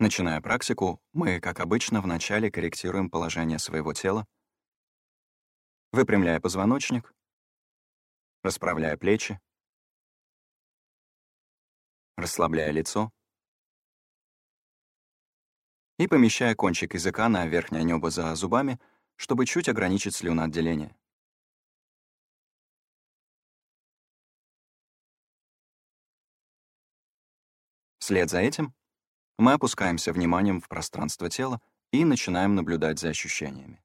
Начиная практику, мы, как обычно, вначале корректируем положение своего тела, выпрямляя позвоночник, расправляя плечи, расслабляя лицо и помещая кончик языка на верхнее небо за зубами, чтобы чуть ограничить слюноотделение. Вслед за этим мы опускаемся вниманием в пространство тела и начинаем наблюдать за ощущениями.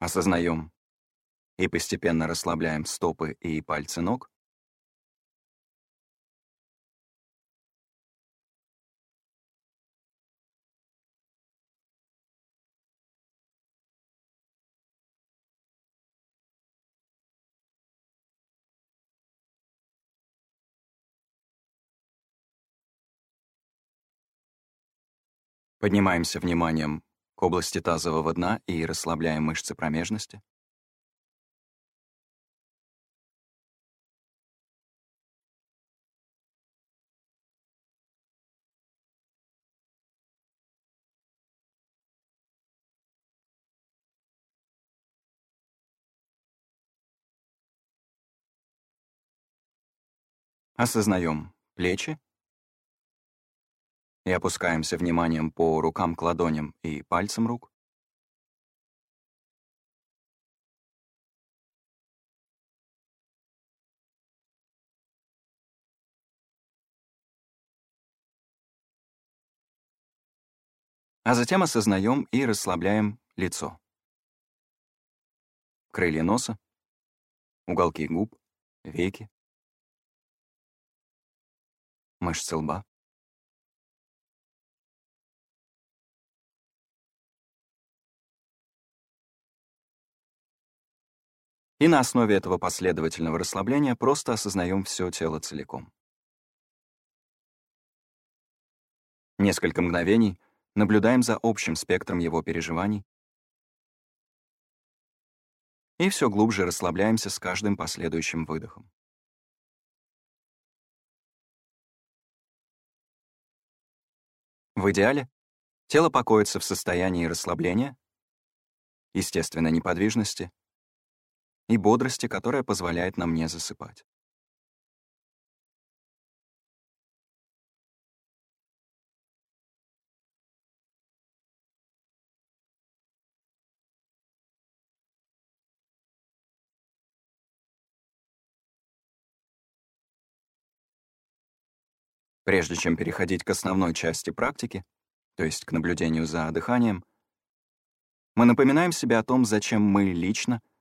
Осознаем и постепенно расслабляем стопы и пальцы ног, Поднимаемся вниманием к области тазового дна и расслабляем мышцы промежности. Осознаем плечи и опускаемся вниманием по рукам к ладоням и пальцам рук. А затем осознаем и расслабляем лицо. Крылья носа, уголки губ, веки, мышцы лба. И на основе этого последовательного расслабления просто осознаем все тело целиком. Несколько мгновений наблюдаем за общим спектром его переживаний и все глубже расслабляемся с каждым последующим выдохом. В идеале тело покоится в состоянии расслабления, естественно, неподвижности и бодрости, которая позволяет нам не засыпать. Прежде чем переходить к основной части практики, то есть к наблюдению за дыханием, мы напоминаем себе о том, зачем мы лично —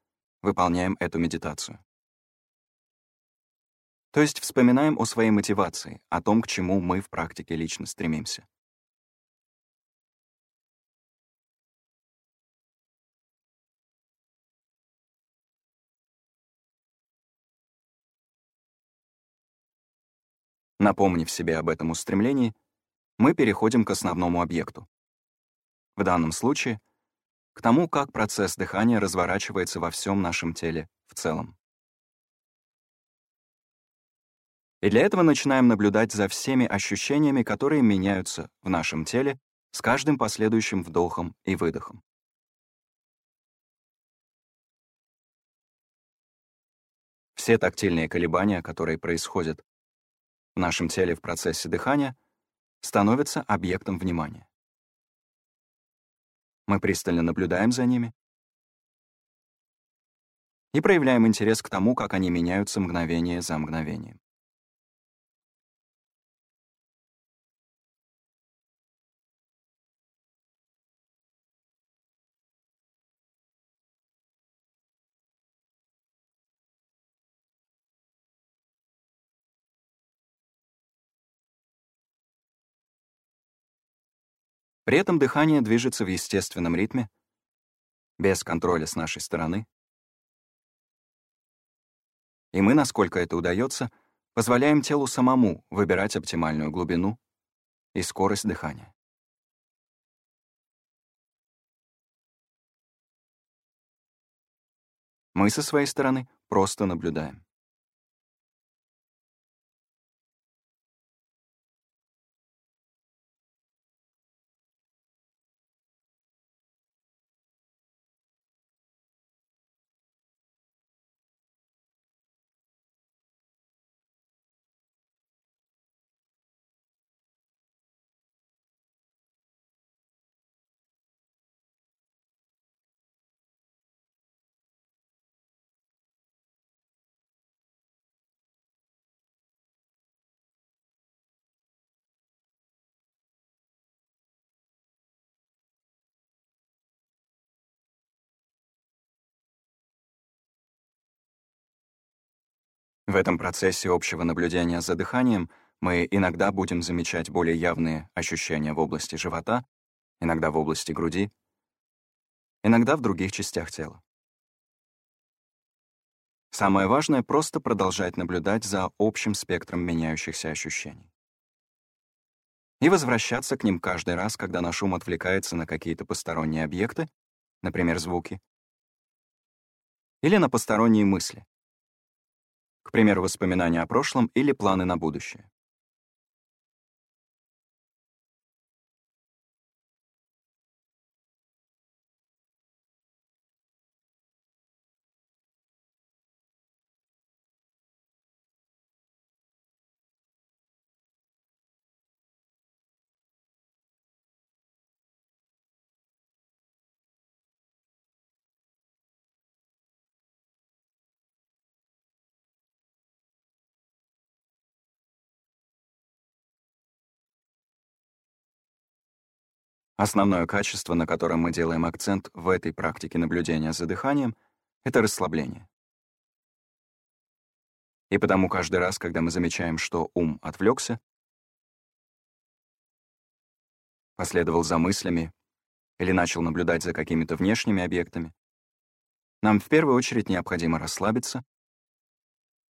выполняем эту медитацию. То есть вспоминаем о своей мотивации, о том, к чему мы в практике лично стремимся. Напомнив себе об этом устремлении, мы переходим к основному объекту. В данном случае — к тому, как процесс дыхания разворачивается во всем нашем теле в целом. И для этого начинаем наблюдать за всеми ощущениями, которые меняются в нашем теле с каждым последующим вдохом и выдохом. Все тактильные колебания, которые происходят в нашем теле в процессе дыхания, становятся объектом внимания. Мы пристально наблюдаем за ними и проявляем интерес к тому, как они меняются мгновение за мгновением. При этом дыхание движется в естественном ритме, без контроля с нашей стороны. И мы, насколько это удается, позволяем телу самому выбирать оптимальную глубину и скорость дыхания. Мы со своей стороны просто наблюдаем. В этом процессе общего наблюдения за дыханием мы иногда будем замечать более явные ощущения в области живота, иногда в области груди, иногда в других частях тела. Самое важное — просто продолжать наблюдать за общим спектром меняющихся ощущений. И возвращаться к ним каждый раз, когда наш ум отвлекается на какие-то посторонние объекты, например, звуки, или на посторонние мысли, к примеру, воспоминания о прошлом или планы на будущее. Основное качество, на котором мы делаем акцент в этой практике наблюдения за дыханием, — это расслабление. И потому каждый раз, когда мы замечаем, что ум отвлекся, последовал за мыслями или начал наблюдать за какими-то внешними объектами, нам в первую очередь необходимо расслабиться,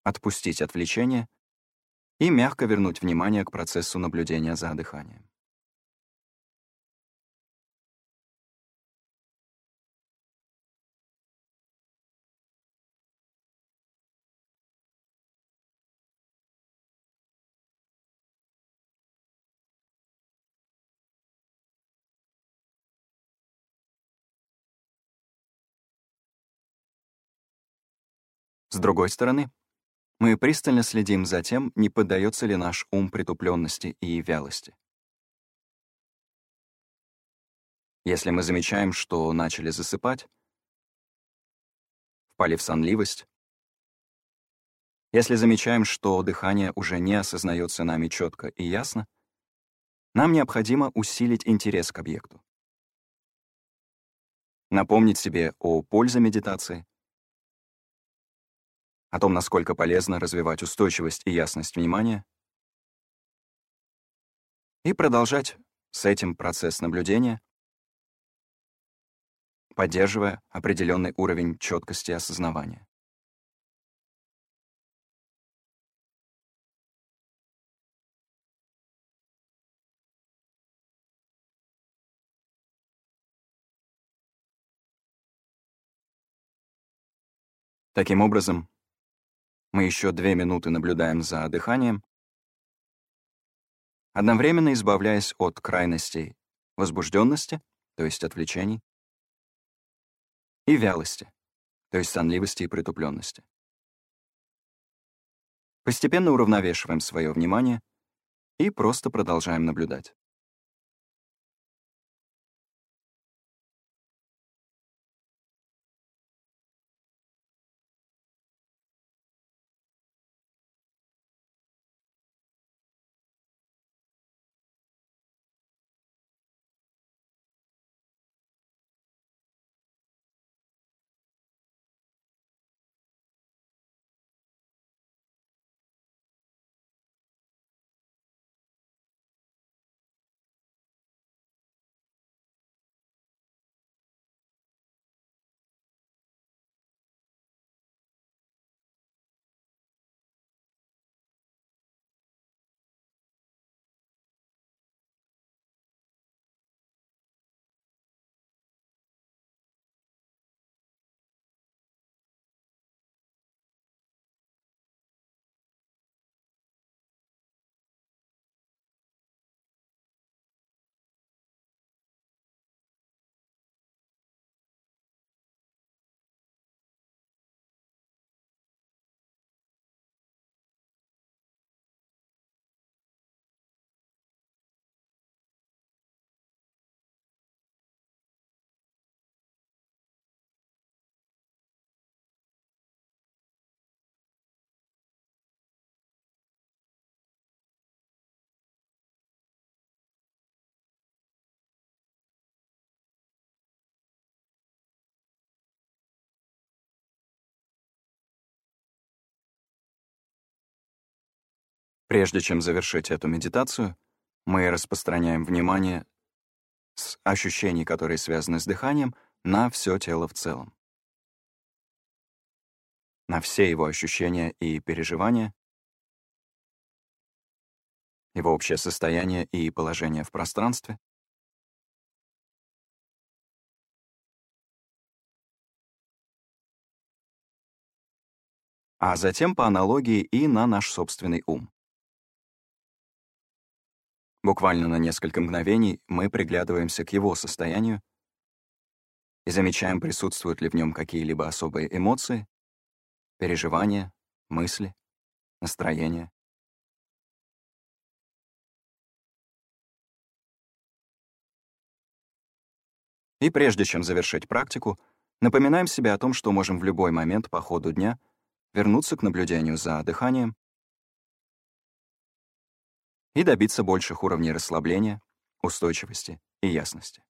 отпустить отвлечение и мягко вернуть внимание к процессу наблюдения за дыханием. С другой стороны, мы пристально следим за тем, не поддается ли наш ум притупленности и вялости. Если мы замечаем, что начали засыпать, впали в сонливость, если замечаем, что дыхание уже не осознается нами четко и ясно, нам необходимо усилить интерес к объекту. Напомнить себе о пользе медитации, о том, насколько полезно развивать устойчивость и ясность внимания, и продолжать с этим процесс наблюдения, поддерживая определенный уровень четкости осознавания. Таким образом, мы еще две минуты наблюдаем за дыханием, одновременно избавляясь от крайностей возбужденности, то есть отвлечений, и вялости, то есть сонливости и притупленности. Постепенно уравновешиваем свое внимание и просто продолжаем наблюдать. Прежде чем завершить эту медитацию, мы распространяем внимание с ощущений, которые связаны с дыханием, на все тело в целом. На все его ощущения и переживания, его общее состояние и положение в пространстве, а затем по аналогии и на наш собственный ум. Буквально на несколько мгновений мы приглядываемся к его состоянию и замечаем, присутствуют ли в нем какие-либо особые эмоции, переживания, мысли, настроения. И прежде чем завершить практику, напоминаем себе о том, что можем в любой момент по ходу дня вернуться к наблюдению за дыханием и добиться больших уровней расслабления, устойчивости и ясности.